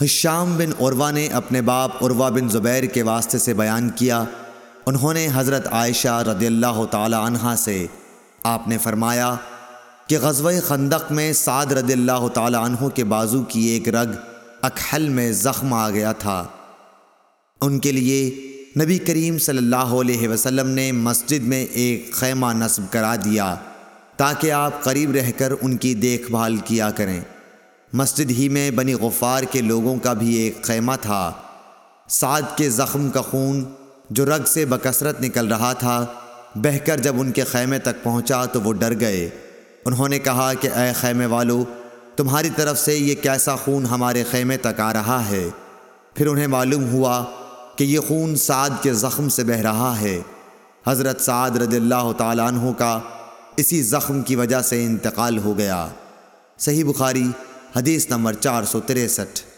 حشام بن عروہ نے اپنے باپ عروہ بن زبیر کے واسطے سے بیان کیا۔ انہوں نے حضرت عائشہ رضی اللہ تعالی عنہ سے آپ نے فرمایا کہ غزوہ خندق میں سعد رضی اللہ تعالی عنہ کے بازو کی ایک رگ اکحل میں زخم آ گیا تھا۔ ان کے لیے نبی کریم صلی اللہ علیہ وسلم نے مسجد میں ایک خیمہ نصب کرا دیا تاکہ آپ قریب رہ کر ان کی دیکھ بھال کیا کریں۔ مسجد ہی میں بنی غفار کے لوگوں کا بھی ایک خیمہ تھا۔ سعد کے زخم کا خون جو رگ سے بکثرت نکل رہا تھا بہہ کر جب ان کے خیمے تک پہنچا تو وہ ڈر گئے۔ انہوں نے کہا کہ اے خیمے والو، تمہاری طرف سے یہ کیسا خون ہمارے خیمے تک آ رہا ہے؟ پھر انہیں معلوم ہوا کہ یہ خون سعد کے زخم سے بہہ رہا ہے۔ حضرت سعد رضی اللہ تعالیٰ عنہ کا اسی زخم کی وجہ سے انتقال ہو گیا۔ صحیح بخاری حدیث نمبر چار سو تریسٹھ۔